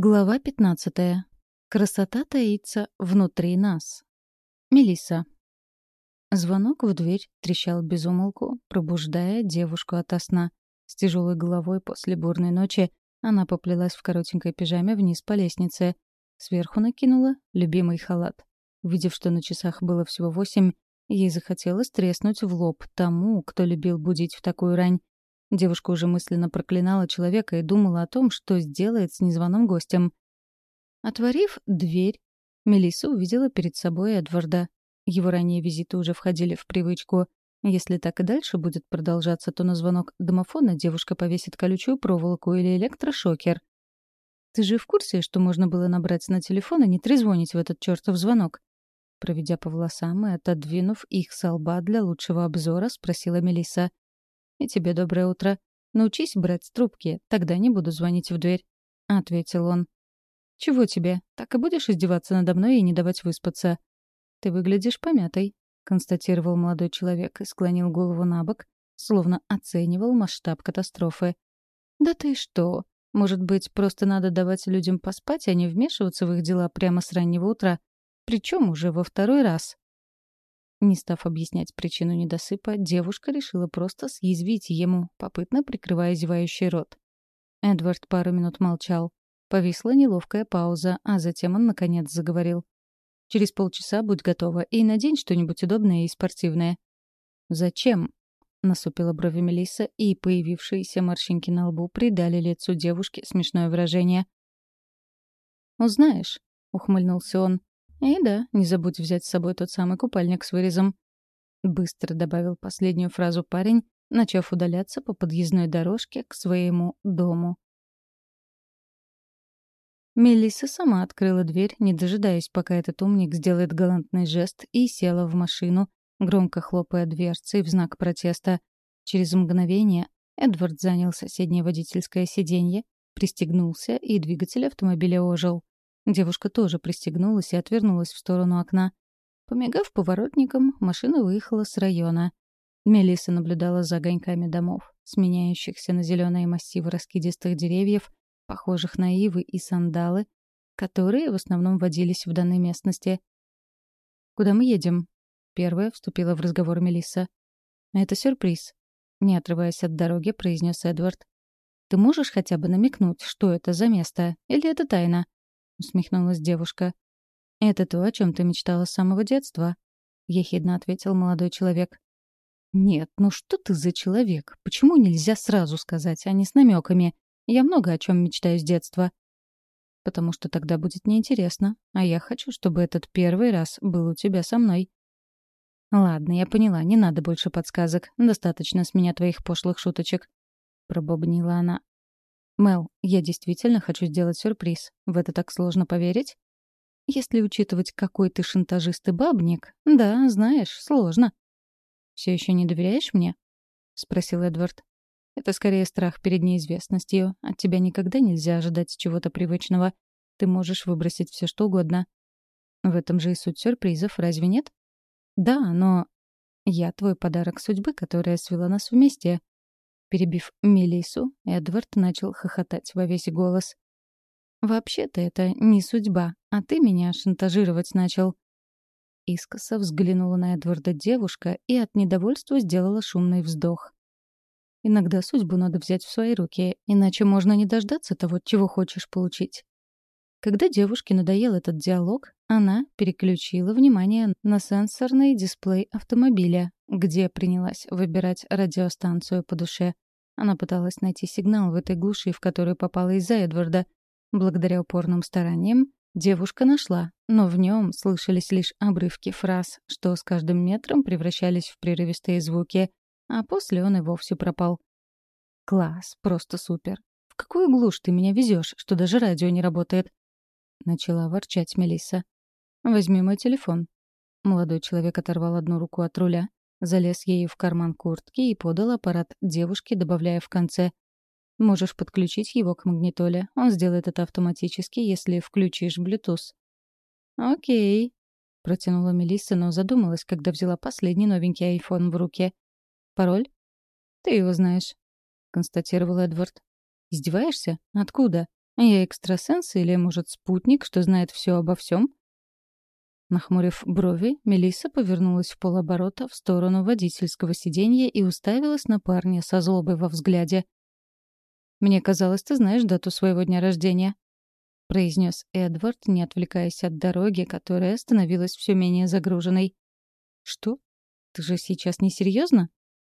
Глава 15. Красота таится внутри нас. Мелисса. Звонок в дверь трещал без умолку, пробуждая девушку ото сна. С тяжелой головой после бурной ночи она поплелась в коротенькой пижаме вниз по лестнице. Сверху накинула любимый халат. Увидев, что на часах было всего восемь, ей захотелось треснуть в лоб тому, кто любил будить в такую рань. Девушка уже мысленно проклинала человека и думала о том, что сделает с незваным гостем. Отворив дверь, Мелисса увидела перед собой Эдварда. Его ранние визиты уже входили в привычку. Если так и дальше будет продолжаться, то на звонок домофона девушка повесит колючую проволоку или электрошокер. «Ты же в курсе, что можно было набрать на телефон и не трезвонить в этот чертов звонок?» Проведя по волосам и отодвинув их со лба для лучшего обзора, спросила Мелисса. «И тебе доброе утро. Научись брать трубки, тогда не буду звонить в дверь», — ответил он. «Чего тебе? Так и будешь издеваться надо мной и не давать выспаться?» «Ты выглядишь помятой», — констатировал молодой человек и склонил голову на бок, словно оценивал масштаб катастрофы. «Да ты что? Может быть, просто надо давать людям поспать, а не вмешиваться в их дела прямо с раннего утра? Причем уже во второй раз?» Не став объяснять причину недосыпа, девушка решила просто съязвить ему, попытно прикрывая зевающий рот. Эдвард пару минут молчал. Повисла неловкая пауза, а затем он, наконец, заговорил. «Через полчаса будь готова и надень что-нибудь удобное и спортивное». «Зачем?» — насупила брови Мелисса, и появившиеся морщинки на лбу придали лицу девушки смешное выражение. «Узнаешь», — ухмыльнулся он. И да, не забудь взять с собой тот самый купальник с вырезом. Быстро добавил последнюю фразу парень, начав удаляться по подъездной дорожке к своему дому. Мелисса сама открыла дверь, не дожидаясь, пока этот умник сделает галантный жест, и села в машину, громко хлопая дверцей в знак протеста. Через мгновение Эдвард занял соседнее водительское сиденье, пристегнулся, и двигатель автомобиля ожил. Девушка тоже пристегнулась и отвернулась в сторону окна. Помигав поворотником, машина выехала с района. Мелисса наблюдала за огоньками домов, сменяющихся на зеленые массивы раскидистых деревьев, похожих на ивы и сандалы, которые в основном водились в данной местности. «Куда мы едем?» — первая вступила в разговор Мелисса. «Это сюрприз», — не отрываясь от дороги, произнес Эдвард. «Ты можешь хотя бы намекнуть, что это за место? Или это тайна?» — усмехнулась девушка. «Это то, о чем ты мечтала с самого детства», — ехидно ответил молодой человек. «Нет, ну что ты за человек? Почему нельзя сразу сказать, а не с намеками? Я много о чем мечтаю с детства». «Потому что тогда будет неинтересно, а я хочу, чтобы этот первый раз был у тебя со мной». «Ладно, я поняла, не надо больше подсказок. Достаточно с меня твоих пошлых шуточек», — пробобнила она. «Мел, я действительно хочу сделать сюрприз. В это так сложно поверить?» «Если учитывать, какой ты шантажист и бабник, да, знаешь, сложно». «Все еще не доверяешь мне?» — спросил Эдвард. «Это скорее страх перед неизвестностью. От тебя никогда нельзя ожидать чего-то привычного. Ты можешь выбросить все что угодно. В этом же и суть сюрпризов, разве нет?» «Да, но...» «Я твой подарок судьбы, которая свела нас вместе. Перебив Мелису, Эдвард начал хохотать во весь голос. «Вообще-то это не судьба, а ты меня шантажировать начал». Искоса взглянула на Эдварда девушка и от недовольства сделала шумный вздох. «Иногда судьбу надо взять в свои руки, иначе можно не дождаться того, чего хочешь получить». Когда девушке надоел этот диалог, она переключила внимание на сенсорный дисплей автомобиля, где принялась выбирать радиостанцию по душе. Она пыталась найти сигнал в этой глуши, в которую попала из-за Эдварда. Благодаря упорным стараниям девушка нашла, но в нем слышались лишь обрывки фраз, что с каждым метром превращались в прерывистые звуки, а после он и вовсе пропал. «Класс, просто супер. В какую глушь ты меня везешь, что даже радио не работает?» Начала ворчать Мелисса. «Возьми мой телефон». Молодой человек оторвал одну руку от руля, залез ею в карман куртки и подал аппарат девушке, добавляя в конце «Можешь подключить его к магнитоле. Он сделает это автоматически, если включишь Bluetooth». «Окей», — протянула Мелисса, но задумалась, когда взяла последний новенький iPhone в руке. «Пароль?» «Ты его знаешь», — констатировал Эдвард. «Издеваешься? Откуда? Я экстрасенс или, может, спутник, что знает все обо всем? Нахмурив брови, Мелисса повернулась в полоборота в сторону водительского сиденья и уставилась на парня со злобой во взгляде. «Мне казалось, ты знаешь дату своего дня рождения», — произнес Эдвард, не отвлекаясь от дороги, которая становилась все менее загруженной. «Что? Ты же сейчас не серьезно?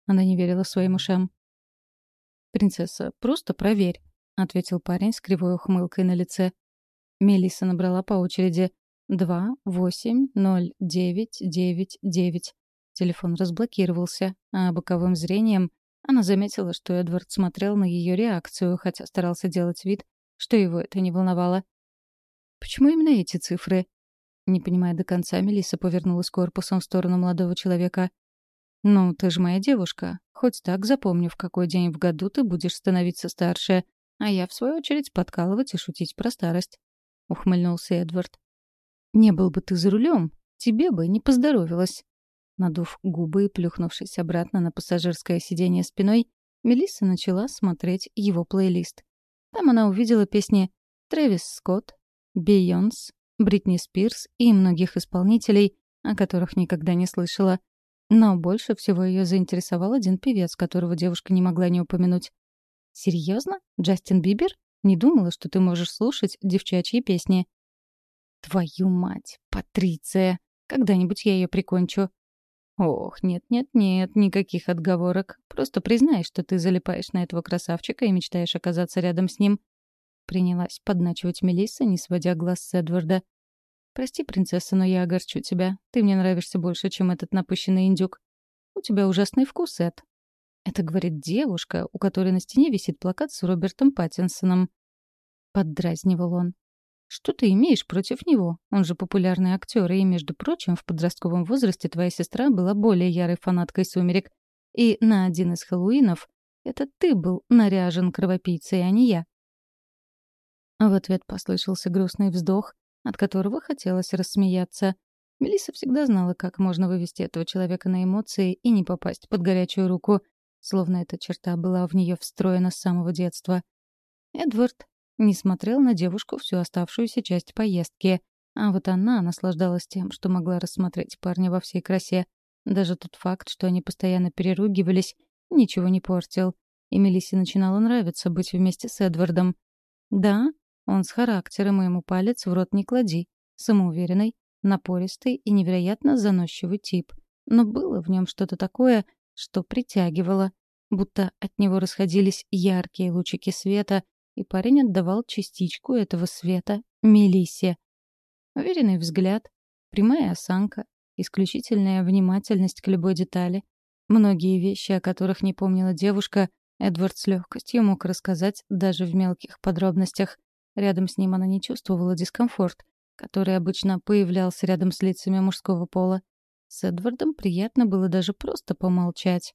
Она не верила своим ушам. «Принцесса, просто проверь», — ответил парень с кривой ухмылкой на лице. Мелисса набрала по очереди Два, восемь, ноль, девять, девять, девять. Телефон разблокировался, а боковым зрением она заметила, что Эдвард смотрел на ее реакцию, хотя старался делать вид, что его это не волновало. «Почему именно эти цифры?» Не понимая до конца, Мелисса повернулась корпусом в сторону молодого человека. «Ну, ты же моя девушка. Хоть так запомню, в какой день в году ты будешь становиться старше, а я, в свою очередь, подкалывать и шутить про старость», — ухмыльнулся Эдвард. «Не был бы ты за рулем, тебе бы не поздоровилось». Надув губы и плюхнувшись обратно на пассажирское сиденье спиной, Мелисса начала смотреть его плейлист. Там она увидела песни Трэвис Скотт, Бейонс, Бритни Спирс и многих исполнителей, о которых никогда не слышала. Но больше всего ее заинтересовал один певец, которого девушка не могла не упомянуть. «Серьезно? Джастин Бибер? Не думала, что ты можешь слушать девчачьи песни». Твою мать, Патриция! Когда-нибудь я ее прикончу. Ох, нет-нет-нет, никаких отговорок. Просто признай, что ты залипаешь на этого красавчика и мечтаешь оказаться рядом с ним. Принялась подначивать Мелисса, не сводя глаз с Эдварда. «Прости, принцесса, но я огорчу тебя. Ты мне нравишься больше, чем этот напыщенный индюк. У тебя ужасный вкус, Эд». Это говорит девушка, у которой на стене висит плакат с Робертом Паттинсоном. Поддразнивал он. Что ты имеешь против него? Он же популярный актер, и, между прочим, в подростковом возрасте твоя сестра была более ярой фанаткой «Сумерек». И на один из Хэллоуинов это ты был наряжен кровопийцей, а не я. В ответ послышался грустный вздох, от которого хотелось рассмеяться. Мелисса всегда знала, как можно вывести этого человека на эмоции и не попасть под горячую руку, словно эта черта была в нее встроена с самого детства. Эдвард не смотрел на девушку всю оставшуюся часть поездки. А вот она наслаждалась тем, что могла рассмотреть парня во всей красе. Даже тот факт, что они постоянно переругивались, ничего не портил. И Мелиссе начинало нравиться быть вместе с Эдвардом. Да, он с характером, и ему палец в рот не клади. Самоуверенный, напористый и невероятно заносчивый тип. Но было в нем что-то такое, что притягивало. Будто от него расходились яркие лучики света, и парень отдавал частичку этого света Мелиссе. Уверенный взгляд, прямая осанка, исключительная внимательность к любой детали. Многие вещи, о которых не помнила девушка, Эдвард с легкостью мог рассказать даже в мелких подробностях. Рядом с ним она не чувствовала дискомфорт, который обычно появлялся рядом с лицами мужского пола. С Эдвардом приятно было даже просто помолчать.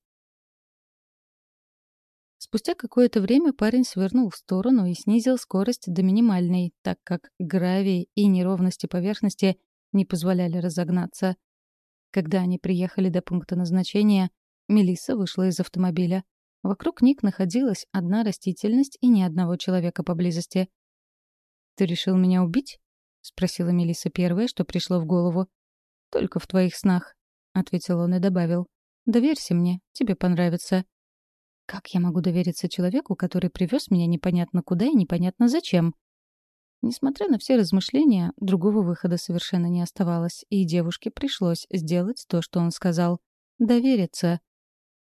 Спустя какое-то время парень свернул в сторону и снизил скорость до минимальной, так как гравий и неровности поверхности не позволяли разогнаться. Когда они приехали до пункта назначения, Мелисса вышла из автомобиля. Вокруг них находилась одна растительность и ни одного человека поблизости. «Ты решил меня убить?» — спросила Мелисса первое, что пришло в голову. «Только в твоих снах», — ответил он и добавил. «Доверься мне, тебе понравится». Как я могу довериться человеку, который привез меня непонятно куда и непонятно зачем? Несмотря на все размышления, другого выхода совершенно не оставалось, и девушке пришлось сделать то, что он сказал. Довериться.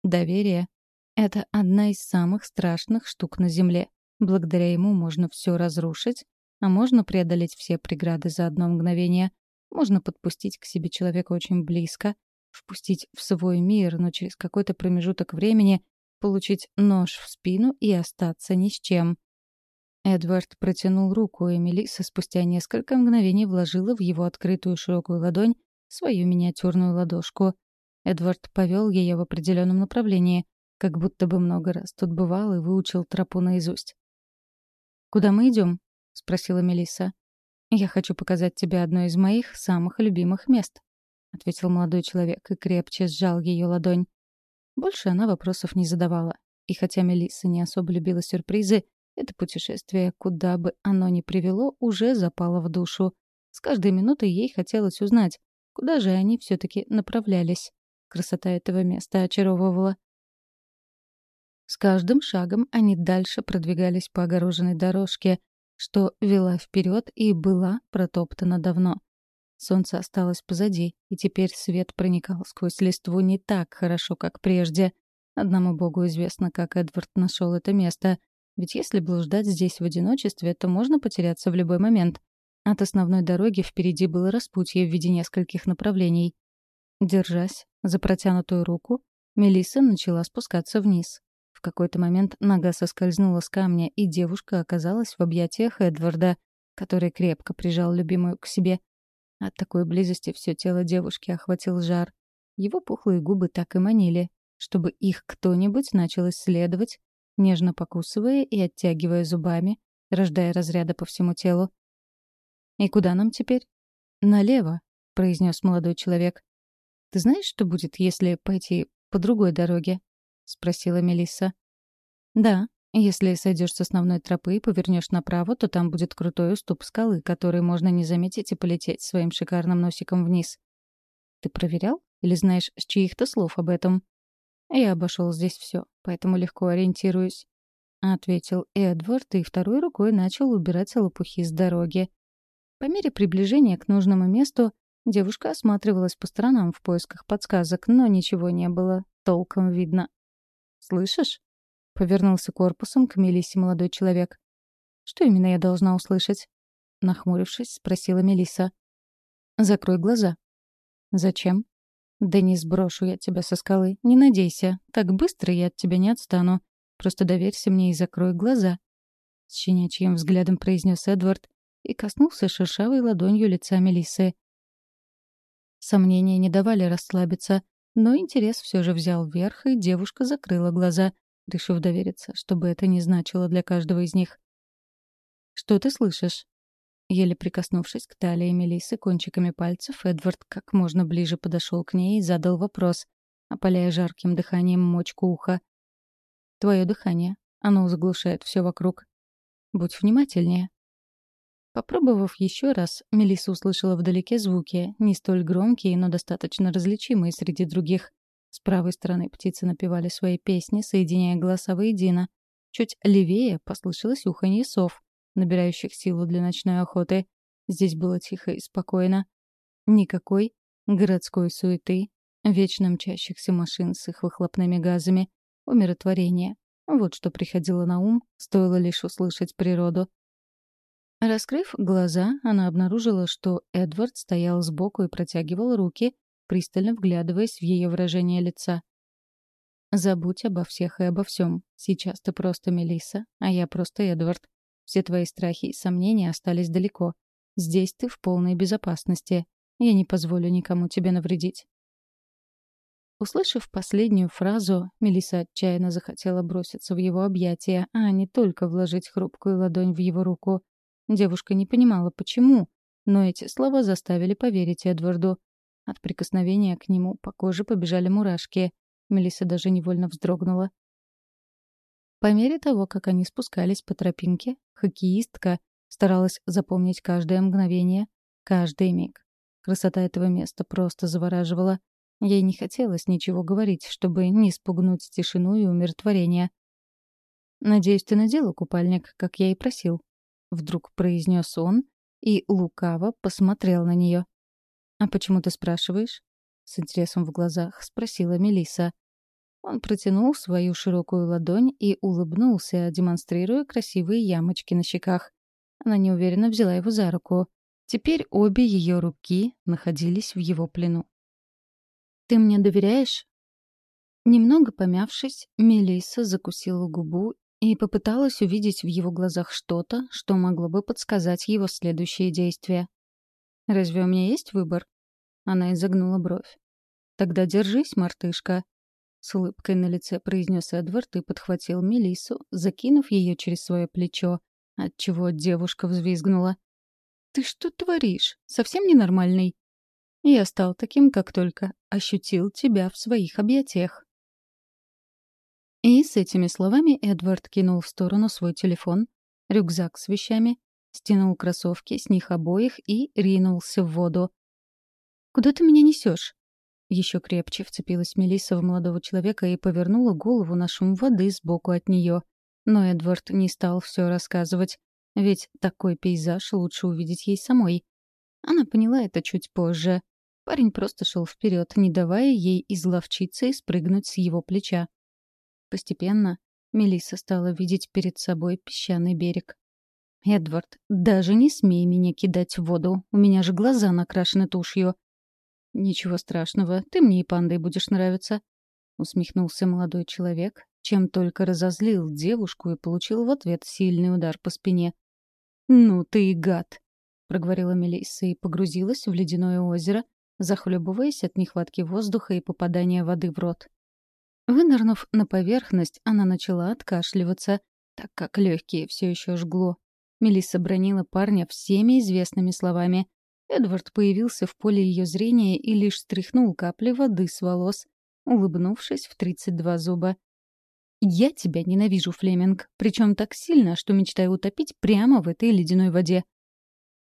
Доверие — это одна из самых страшных штук на Земле. Благодаря ему можно все разрушить, а можно преодолеть все преграды за одно мгновение. Можно подпустить к себе человека очень близко, впустить в свой мир, но через какой-то промежуток времени получить нож в спину и остаться ни с чем. Эдвард протянул руку, и Мелисса спустя несколько мгновений вложила в его открытую широкую ладонь свою миниатюрную ладошку. Эдвард повел ее в определенном направлении, как будто бы много раз тут бывал и выучил тропу наизусть. «Куда мы идем? спросила Мелисса. «Я хочу показать тебе одно из моих самых любимых мест», — ответил молодой человек и крепче сжал ее ладонь. Больше она вопросов не задавала. И хотя Мелисса не особо любила сюрпризы, Это путешествие, куда бы оно ни привело, уже запало в душу. С каждой минутой ей хотелось узнать, куда же они все-таки направлялись. Красота этого места очаровывала. С каждым шагом они дальше продвигались по огороженной дорожке, что вела вперед и была протоптана давно. Солнце осталось позади, и теперь свет проникал сквозь листву не так хорошо, как прежде. Одному богу известно, как Эдвард нашел это место. Ведь если блуждать здесь в одиночестве, то можно потеряться в любой момент. От основной дороги впереди было распутье в виде нескольких направлений. Держась за протянутую руку, Мелисса начала спускаться вниз. В какой-то момент нога соскользнула с камня, и девушка оказалась в объятиях Эдварда, который крепко прижал любимую к себе. От такой близости все тело девушки охватил жар. Его пухлые губы так и манили, чтобы их кто-нибудь начал исследовать, нежно покусывая и оттягивая зубами, рождая разряды по всему телу. «И куда нам теперь?» «Налево», — произнес молодой человек. «Ты знаешь, что будет, если пойти по другой дороге?» — спросила Мелисса. «Да. Если сойдешь с основной тропы и повернешь направо, то там будет крутой уступ скалы, который можно не заметить и полететь своим шикарным носиком вниз. Ты проверял? Или знаешь с чьих-то слов об этом?» «Я обошел здесь все, поэтому легко ориентируюсь», — ответил Эдвард и второй рукой начал убирать лопухи с дороги. По мере приближения к нужному месту девушка осматривалась по сторонам в поисках подсказок, но ничего не было толком видно. «Слышишь?» — повернулся корпусом к Мелиссе молодой человек. «Что именно я должна услышать?» Нахмурившись, спросила Мелисса. «Закрой глаза». «Зачем?» «Да не сброшу я тебя со скалы. Не надейся. Так быстро я от тебя не отстану. Просто доверься мне и закрой глаза». С щенячьим взглядом произнес Эдвард и коснулся шершавой ладонью лица Мелиссы. Сомнения не давали расслабиться, но интерес все же взял верх, и девушка закрыла глаза, решив довериться, чтобы это не значило для каждого из них. «Что ты слышишь?» Еле прикоснувшись к талии Мелисы кончиками пальцев, Эдвард как можно ближе подошел к ней и задал вопрос, опаляя жарким дыханием мочку уха. «Твое дыхание. Оно заглушает все вокруг. Будь внимательнее». Попробовав еще раз, Мелисса услышала вдалеке звуки, не столь громкие, но достаточно различимые среди других. С правой стороны птицы напевали свои песни, соединяя голоса воедино. Чуть левее послышалось уханье сов, набирающих силу для ночной охоты. Здесь было тихо и спокойно. Никакой городской суеты, вечно мчащихся машин с их выхлопными газами, умиротворение. Вот что приходило на ум, стоило лишь услышать природу. Раскрыв глаза, она обнаружила, что Эдвард стоял сбоку и протягивал руки, пристально вглядываясь в ее выражение лица. «Забудь обо всех и обо всем. Сейчас ты просто Мелисса, а я просто Эдвард. Все твои страхи и сомнения остались далеко. Здесь ты в полной безопасности. Я не позволю никому тебе навредить». Услышав последнюю фразу, Мелисса отчаянно захотела броситься в его объятия, а не только вложить хрупкую ладонь в его руку. Девушка не понимала, почему, но эти слова заставили поверить Эдварду. От прикосновения к нему по коже побежали мурашки. Мелисса даже невольно вздрогнула. По мере того, как они спускались по тропинке, хоккеистка старалась запомнить каждое мгновение, каждый миг. Красота этого места просто завораживала. Ей не хотелось ничего говорить, чтобы не спугнуть тишину и умиротворение. «Надеюсь, ты надела купальник, как я и просил», — вдруг произнес он и лукаво посмотрел на нее. «А почему ты спрашиваешь?» — с интересом в глазах спросила Мелиса. Он протянул свою широкую ладонь и улыбнулся, демонстрируя красивые ямочки на щеках. Она неуверенно взяла его за руку. Теперь обе ее руки находились в его плену. «Ты мне доверяешь?» Немного помявшись, Мелисса закусила губу и попыталась увидеть в его глазах что-то, что могло бы подсказать его следующие действия. «Разве у меня есть выбор?» Она изогнула бровь. «Тогда держись, мартышка», — с улыбкой на лице произнес Эдвард и подхватил Мелиссу, закинув ее через свое плечо, отчего девушка взвизгнула. «Ты что творишь? Совсем ненормальный?» «Я стал таким, как только ощутил тебя в своих объятиях». И с этими словами Эдвард кинул в сторону свой телефон, рюкзак с вещами, стянул кроссовки с них обоих и ринулся в воду. «Куда ты меня несешь? Еще крепче вцепилась Мелисса в молодого человека и повернула голову на шум воды сбоку от нее. Но Эдвард не стал все рассказывать, ведь такой пейзаж лучше увидеть ей самой. Она поняла это чуть позже. Парень просто шел вперед, не давая ей изловчиться и спрыгнуть с его плеча. Постепенно Мелисса стала видеть перед собой песчаный берег. «Эдвард, даже не смей меня кидать в воду, у меня же глаза накрашены тушью». «Ничего страшного, ты мне и пандой будешь нравиться», — усмехнулся молодой человек, чем только разозлил девушку и получил в ответ сильный удар по спине. «Ну ты и гад!» — проговорила Мелисса и погрузилась в ледяное озеро, захлебываясь от нехватки воздуха и попадания воды в рот. Вынырнув на поверхность, она начала откашливаться, так как легкие все еще жгло. Мелисса бронила парня всеми известными словами. Эдвард появился в поле ее зрения и лишь стряхнул капли воды с волос, улыбнувшись в 32 зуба. «Я тебя ненавижу, Флеминг, причем так сильно, что мечтаю утопить прямо в этой ледяной воде».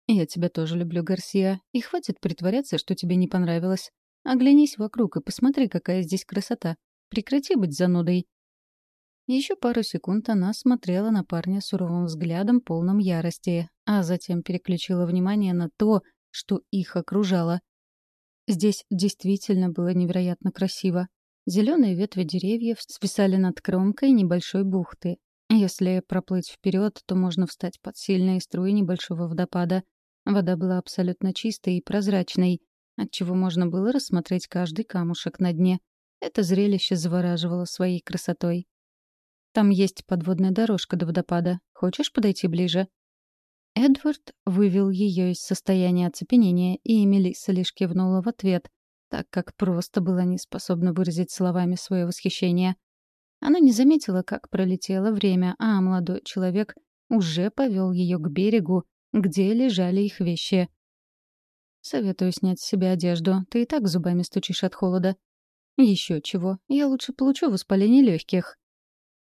«Я тебя тоже люблю, Гарсия, и хватит притворяться, что тебе не понравилось. Оглянись вокруг и посмотри, какая здесь красота. Прекрати быть занудой». Еще пару секунд она смотрела на парня суровым взглядом, полным ярости, а затем переключила внимание на то, что их окружало. Здесь действительно было невероятно красиво. Зеленые ветви деревьев свисали над кромкой небольшой бухты. Если проплыть вперед, то можно встать под сильные струи небольшого водопада. Вода была абсолютно чистой и прозрачной, отчего можно было рассмотреть каждый камушек на дне. Это зрелище завораживало своей красотой. «Там есть подводная дорожка до водопада. Хочешь подойти ближе?» Эдвард вывел ее из состояния оцепенения, и Мелисса лишь кивнула в ответ, так как просто была не способна выразить словами свое восхищение. Она не заметила, как пролетело время, а молодой человек уже повел ее к берегу, где лежали их вещи. «Советую снять с себя одежду. Ты и так зубами стучишь от холода», еще чего, я лучше получу воспаление легких.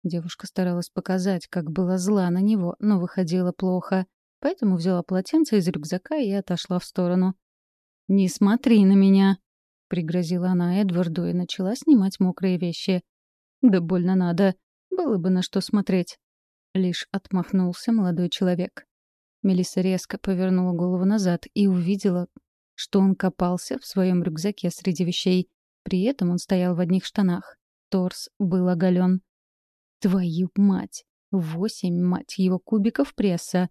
Девушка старалась показать, как была зла на него, но выходило плохо. Поэтому взяла полотенце из рюкзака и отошла в сторону. «Не смотри на меня!» — пригрозила она Эдварду и начала снимать мокрые вещи. «Да больно надо. Было бы на что смотреть». Лишь отмахнулся молодой человек. Мелисса резко повернула голову назад и увидела, что он копался в своем рюкзаке среди вещей. При этом он стоял в одних штанах. Торс был оголен. Твою мать! Восемь, мать его, кубиков пресса.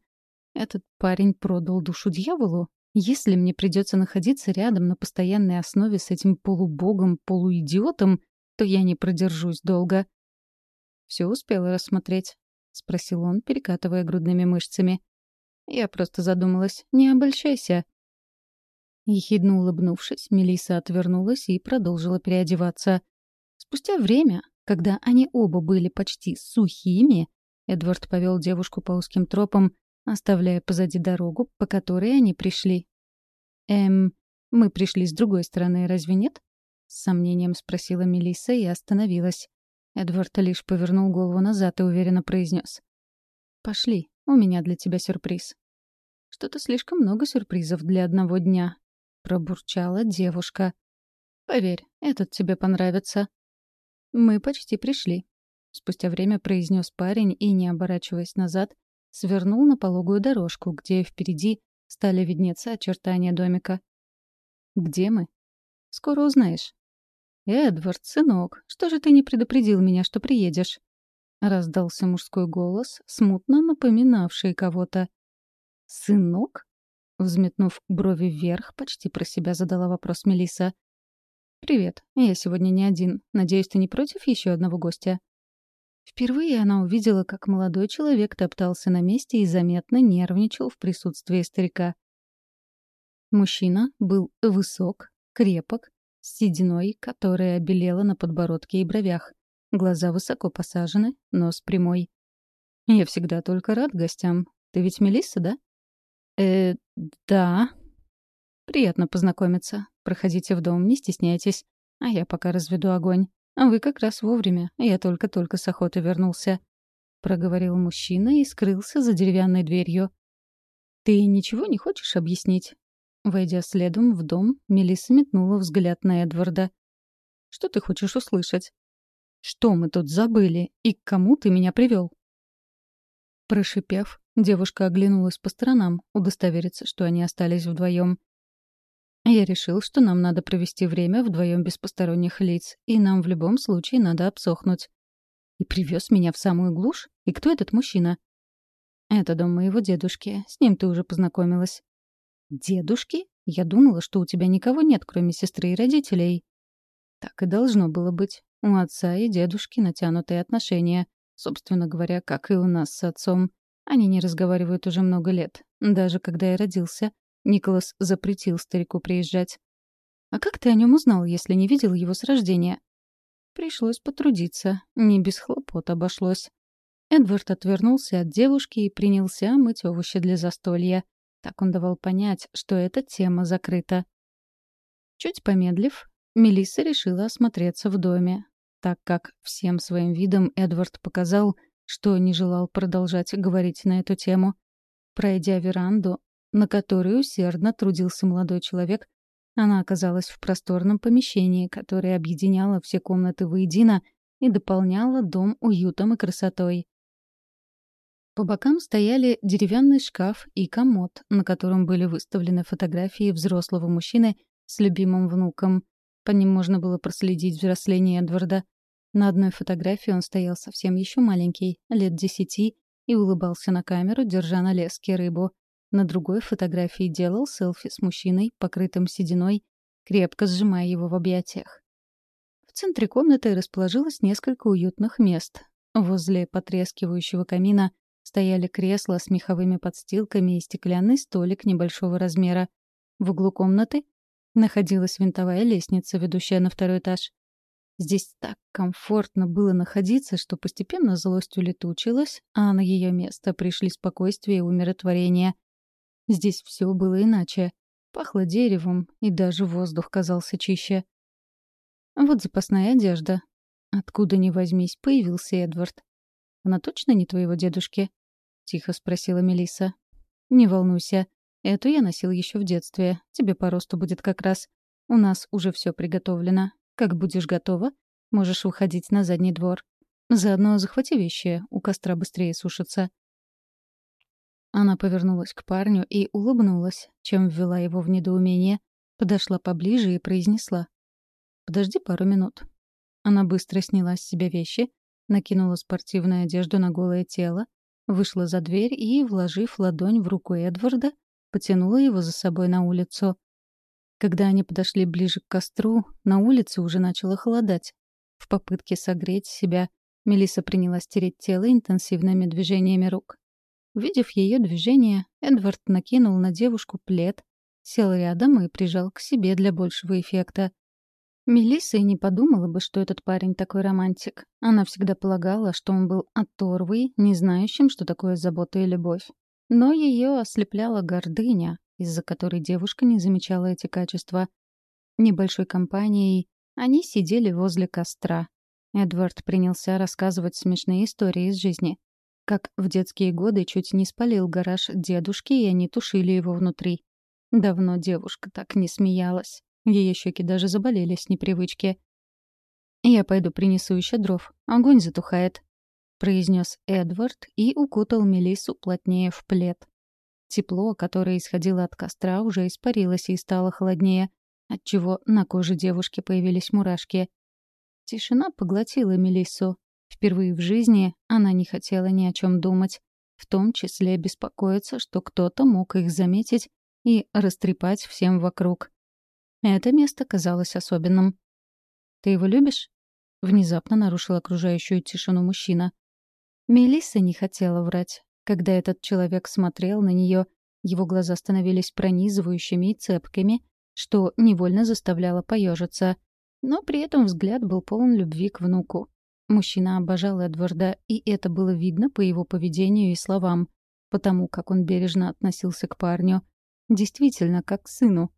Этот парень продал душу дьяволу? Если мне придется находиться рядом на постоянной основе с этим полубогом, полуидиотом, то я не продержусь долго. «Все успела рассмотреть?» — спросил он, перекатывая грудными мышцами. Я просто задумалась. Не обольщайся. Ехидно улыбнувшись, Мелиса отвернулась и продолжила переодеваться. Спустя время, когда они оба были почти сухими, Эдвард повел девушку по узким тропам, оставляя позади дорогу, по которой они пришли. «Эм, мы пришли с другой стороны, разве нет?» — с сомнением спросила Мелисса и остановилась. Эдвард лишь повернул голову назад и уверенно произнес. «Пошли, у меня для тебя сюрприз». Что-то слишком много сюрпризов для одного дня, пробурчала девушка. «Поверь, этот тебе понравится». «Мы почти пришли», — спустя время произнес парень и, не оборачиваясь назад, свернул на пологую дорожку, где впереди стали виднеться очертания домика. «Где мы?» «Скоро узнаешь». «Эдвард, сынок, что же ты не предупредил меня, что приедешь?» Раздался мужской голос, смутно напоминавший кого-то. «Сынок?» Взметнув брови вверх, почти про себя задала вопрос Мелиса. «Привет. Я сегодня не один. Надеюсь, ты не против еще одного гостя?» Впервые она увидела, как молодой человек топтался на месте и заметно нервничал в присутствии старика. Мужчина был высок, крепок, с сединой, которая обелела на подбородке и бровях. Глаза высоко посажены, нос прямой. «Я всегда только рад гостям. Ты ведь Мелисса, да?» «Э, да». «Приятно познакомиться. Проходите в дом, не стесняйтесь. А я пока разведу огонь. А вы как раз вовремя. Я только-только с охоты вернулся», — проговорил мужчина и скрылся за деревянной дверью. «Ты ничего не хочешь объяснить?» Войдя следом в дом, Мелисса метнула взгляд на Эдварда. «Что ты хочешь услышать?» «Что мы тут забыли? И к кому ты меня привел?» Прошипев, девушка оглянулась по сторонам, удостовериться, что они остались вдвоем. Я решил, что нам надо провести время вдвоем без посторонних лиц, и нам в любом случае надо обсохнуть. И привез меня в самую глушь? И кто этот мужчина? Это дом моего дедушки. С ним ты уже познакомилась. Дедушки? Я думала, что у тебя никого нет, кроме сестры и родителей. Так и должно было быть. У отца и дедушки натянутые отношения. Собственно говоря, как и у нас с отцом. Они не разговаривают уже много лет. Даже когда я родился, Николас запретил старику приезжать. «А как ты о нем узнал, если не видел его с рождения?» Пришлось потрудиться. Не без хлопот обошлось. Эдвард отвернулся от девушки и принялся мыть овощи для застолья. Так он давал понять, что эта тема закрыта. Чуть помедлив, Мелисса решила осмотреться в доме, так как всем своим видом Эдвард показал, что не желал продолжать говорить на эту тему. Пройдя веранду, на которой усердно трудился молодой человек, она оказалась в просторном помещении, которое объединяло все комнаты воедино и дополняло дом уютом и красотой. По бокам стояли деревянный шкаф и комод, на котором были выставлены фотографии взрослого мужчины с любимым внуком. По ним можно было проследить взросление Эдварда. На одной фотографии он стоял совсем еще маленький, лет десяти, и улыбался на камеру, держа на леске рыбу. На другой фотографии делал селфи с мужчиной, покрытым сединой, крепко сжимая его в объятиях. В центре комнаты расположилось несколько уютных мест. Возле потрескивающего камина стояли кресла с меховыми подстилками и стеклянный столик небольшого размера. В углу комнаты находилась винтовая лестница, ведущая на второй этаж. Здесь так комфортно было находиться, что постепенно злость улетучилась, а на ее место пришли спокойствие и умиротворение — Здесь все было иначе. Пахло деревом, и даже воздух казался чище. Вот запасная одежда. Откуда ни возьмись, появился Эдвард. Она точно не твоего дедушки? Тихо спросила Мелиса. Не волнуйся. Эту я носил еще в детстве. Тебе по росту будет как раз. У нас уже все приготовлено. Как будешь готова, можешь выходить на задний двор. Заодно захвати вещи, у костра быстрее сушатся. Она повернулась к парню и улыбнулась, чем ввела его в недоумение, подошла поближе и произнесла. «Подожди пару минут». Она быстро сняла с себя вещи, накинула спортивную одежду на голое тело, вышла за дверь и, вложив ладонь в руку Эдварда, потянула его за собой на улицу. Когда они подошли ближе к костру, на улице уже начало холодать. В попытке согреть себя Мелиса принялась тереть тело интенсивными движениями рук. Увидев ее движение, Эдвард накинул на девушку плед, сел рядом и прижал к себе для большего эффекта. Мелисса и не подумала бы, что этот парень такой романтик. Она всегда полагала, что он был оторвый, не знающим, что такое забота и любовь. Но ее ослепляла гордыня, из-за которой девушка не замечала эти качества. Небольшой компанией они сидели возле костра. Эдвард принялся рассказывать смешные истории из жизни как в детские годы чуть не спалил гараж дедушки, и они тушили его внутри. Давно девушка так не смеялась. Ее щеки даже заболели с непривычки. «Я пойду принесу еще дров. Огонь затухает», — произнес Эдвард и укутал Мелиссу плотнее в плед. Тепло, которое исходило от костра, уже испарилось и стало холоднее, отчего на коже девушки появились мурашки. Тишина поглотила Мелиссу, Впервые в жизни она не хотела ни о чем думать, в том числе беспокоиться, что кто-то мог их заметить и растрепать всем вокруг. Это место казалось особенным. «Ты его любишь?» — внезапно нарушил окружающую тишину мужчина. Мелисса не хотела врать. Когда этот человек смотрел на нее, его глаза становились пронизывающими и цепкими, что невольно заставляло поежиться. Но при этом взгляд был полон любви к внуку. Мужчина обожал Эдварда, и это было видно по его поведению и словам, потому как он бережно относился к парню. Действительно, как к сыну.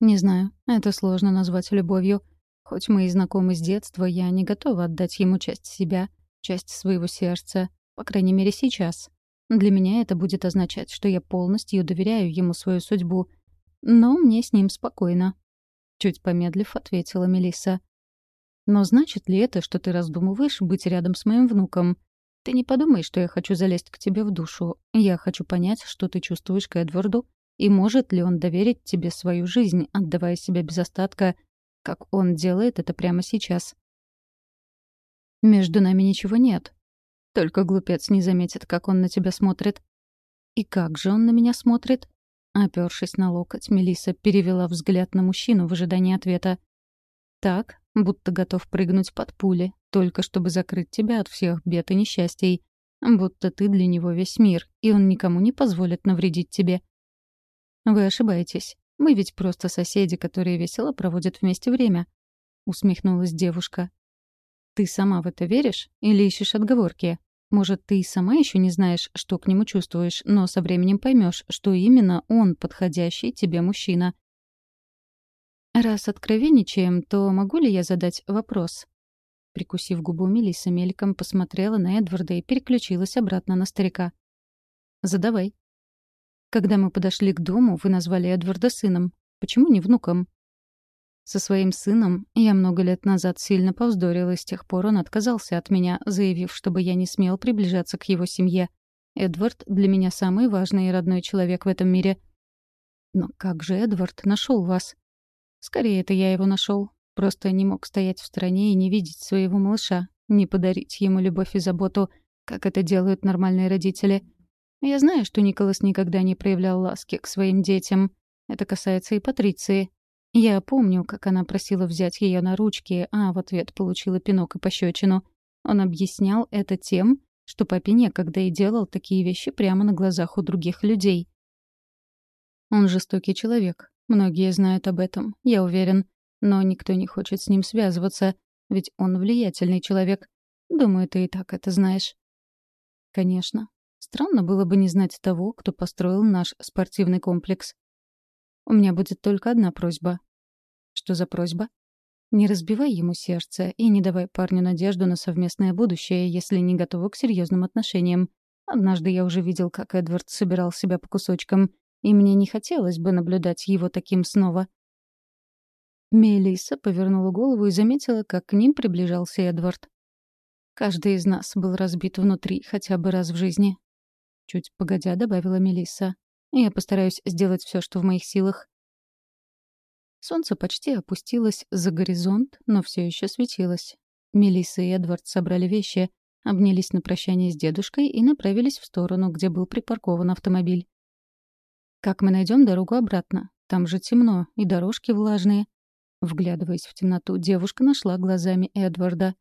Не знаю, это сложно назвать любовью. Хоть мы и знакомы с детства, я не готова отдать ему часть себя, часть своего сердца, по крайней мере сейчас. Для меня это будет означать, что я полностью доверяю ему свою судьбу. Но мне с ним спокойно. Чуть помедлив, ответила Мелисса. Но значит ли это, что ты раздумываешь быть рядом с моим внуком? Ты не подумай, что я хочу залезть к тебе в душу. Я хочу понять, что ты чувствуешь к Эдварду, и может ли он доверить тебе свою жизнь, отдавая себя без остатка, как он делает это прямо сейчас. Между нами ничего нет. Только глупец не заметит, как он на тебя смотрит. И как же он на меня смотрит? Опёршись на локоть, Мелиса перевела взгляд на мужчину в ожидании ответа. Так, будто готов прыгнуть под пули, только чтобы закрыть тебя от всех бед и несчастий. Будто ты для него весь мир, и он никому не позволит навредить тебе. Вы ошибаетесь. Мы ведь просто соседи, которые весело проводят вместе время. Усмехнулась девушка. Ты сама в это веришь или ищешь отговорки? Может, ты и сама еще не знаешь, что к нему чувствуешь, но со временем поймешь, что именно он подходящий тебе мужчина. Раз откровенничаем, то могу ли я задать вопрос? Прикусив губу, Мелисса мельком посмотрела на Эдварда и переключилась обратно на старика. «Задавай». «Когда мы подошли к дому, вы назвали Эдварда сыном. Почему не внуком?» Со своим сыном я много лет назад сильно повздорила, и с тех пор он отказался от меня, заявив, чтобы я не смел приближаться к его семье. Эдвард для меня самый важный и родной человек в этом мире. Но как же Эдвард нашел вас? Скорее, это я его нашел. Просто не мог стоять в стороне и не видеть своего малыша, не подарить ему любовь и заботу, как это делают нормальные родители. Я знаю, что Николас никогда не проявлял ласки к своим детям. Это касается и Патриции. Я помню, как она просила взять ее на ручки, а в ответ получила пинок и пощечину. Он объяснял это тем, что папе некогда и делал такие вещи прямо на глазах у других людей. Он жестокий человек. Многие знают об этом, я уверен. Но никто не хочет с ним связываться, ведь он влиятельный человек. Думаю, ты и так это знаешь. Конечно. Странно было бы не знать того, кто построил наш спортивный комплекс. У меня будет только одна просьба. Что за просьба? Не разбивай ему сердце и не давай парню надежду на совместное будущее, если не готова к серьезным отношениям. Однажды я уже видел, как Эдвард собирал себя по кусочкам, и мне не хотелось бы наблюдать его таким снова. Мелисса повернула голову и заметила, как к ним приближался Эдвард. Каждый из нас был разбит внутри хотя бы раз в жизни. Чуть погодя добавила Мелисса. Я постараюсь сделать все, что в моих силах. Солнце почти опустилось за горизонт, но все еще светилось. Мелисса и Эдвард собрали вещи, обнялись на прощание с дедушкой и направились в сторону, где был припаркован автомобиль. «Как мы найдем дорогу обратно? Там же темно, и дорожки влажные», Вглядываясь в темноту, девушка нашла глазами Эдварда.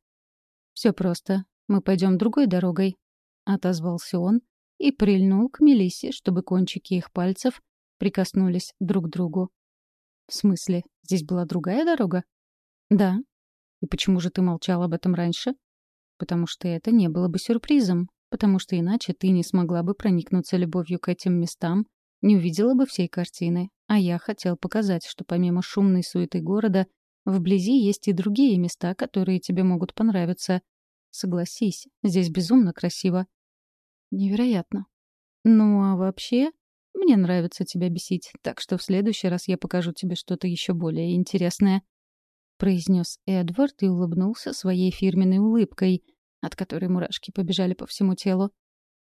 «Все просто. Мы пойдем другой дорогой», — отозвался он и прильнул к Мелиссе, чтобы кончики их пальцев прикоснулись друг к другу. «В смысле, здесь была другая дорога?» «Да». «И почему же ты молчал об этом раньше?» «Потому что это не было бы сюрпризом, потому что иначе ты не смогла бы проникнуться любовью к этим местам, не увидела бы всей картины, а я хотел показать, что помимо шумной суеты города, вблизи есть и другие места, которые тебе могут понравиться. Согласись, здесь безумно красиво. Невероятно. Ну а вообще, мне нравится тебя бесить, так что в следующий раз я покажу тебе что-то еще более интересное. Произнес Эдвард и улыбнулся своей фирменной улыбкой, от которой мурашки побежали по всему телу.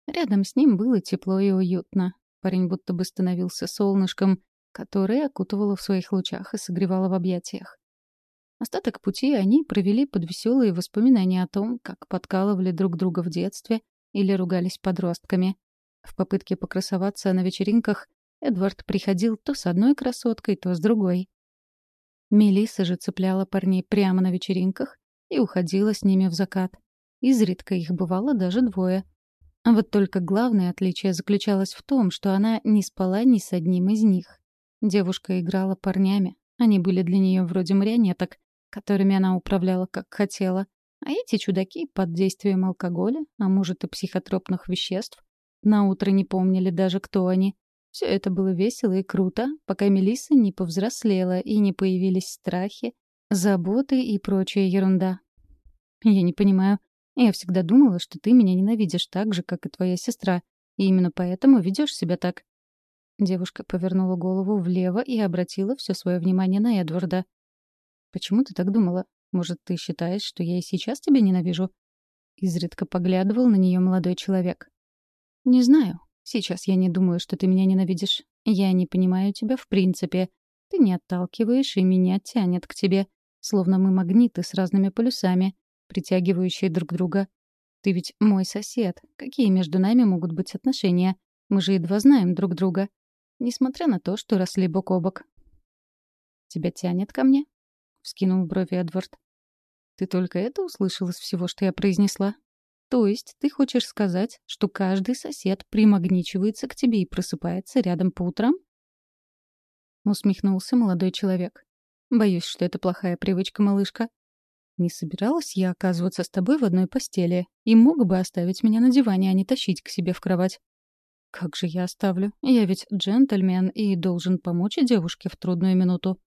Рядом с ним было тепло и уютно. Парень будто бы становился солнышком, которое окутывало в своих лучах и согревало в объятиях. Остаток пути они провели под веселые воспоминания о том, как подкалывали друг друга в детстве или ругались подростками. В попытке покрасоваться на вечеринках Эдвард приходил то с одной красоткой, то с другой. Мелисса же цепляла парней прямо на вечеринках и уходила с ними в закат. Изредка их бывало даже двое. А вот только главное отличие заключалось в том, что она не спала ни с одним из них. Девушка играла парнями. Они были для нее вроде марионеток, которыми она управляла как хотела. А эти чудаки под действием алкоголя, а может и психотропных веществ, на утро не помнили даже, кто они. Все это было весело и круто, пока Мелисса не повзрослела и не появились страхи, заботы и прочая ерунда. Я не понимаю. Я всегда думала, что ты меня ненавидишь так же, как и твоя сестра, и именно поэтому ведешь себя так. Девушка повернула голову влево и обратила все свое внимание на Эдварда. «Почему ты так думала? Может, ты считаешь, что я и сейчас тебя ненавижу?» Изредка поглядывал на нее молодой человек. «Не знаю. Сейчас я не думаю, что ты меня ненавидишь. Я не понимаю тебя в принципе. Ты не отталкиваешь, и меня тянет к тебе. Словно мы магниты с разными полюсами, притягивающие друг друга. Ты ведь мой сосед. Какие между нами могут быть отношения? Мы же едва знаем друг друга. Несмотря на то, что росли бок о бок. «Тебя тянет ко мне?» — вскинул брови Эдвард. «Ты только это услышал из всего, что я произнесла?» То есть ты хочешь сказать, что каждый сосед примагничивается к тебе и просыпается рядом по утрам? Усмехнулся молодой человек. Боюсь, что это плохая привычка, малышка. Не собиралась я оказываться с тобой в одной постели и мог бы оставить меня на диване, а не тащить к себе в кровать. Как же я оставлю? Я ведь джентльмен и должен помочь девушке в трудную минуту.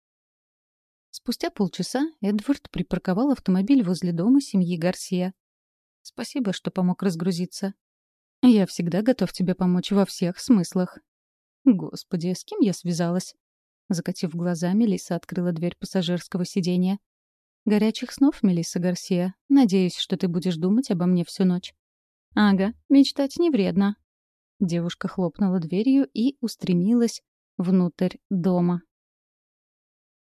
Спустя полчаса Эдвард припарковал автомобиль возле дома семьи Гарсия. Спасибо, что помог разгрузиться. Я всегда готов тебе помочь во всех смыслах. Господи, с кем я связалась? Закатив глаза, Мелисса открыла дверь пассажирского сиденья. «Горячих снов, Мелисса Гарсия. Надеюсь, что ты будешь думать обо мне всю ночь». «Ага, мечтать не вредно». Девушка хлопнула дверью и устремилась внутрь дома.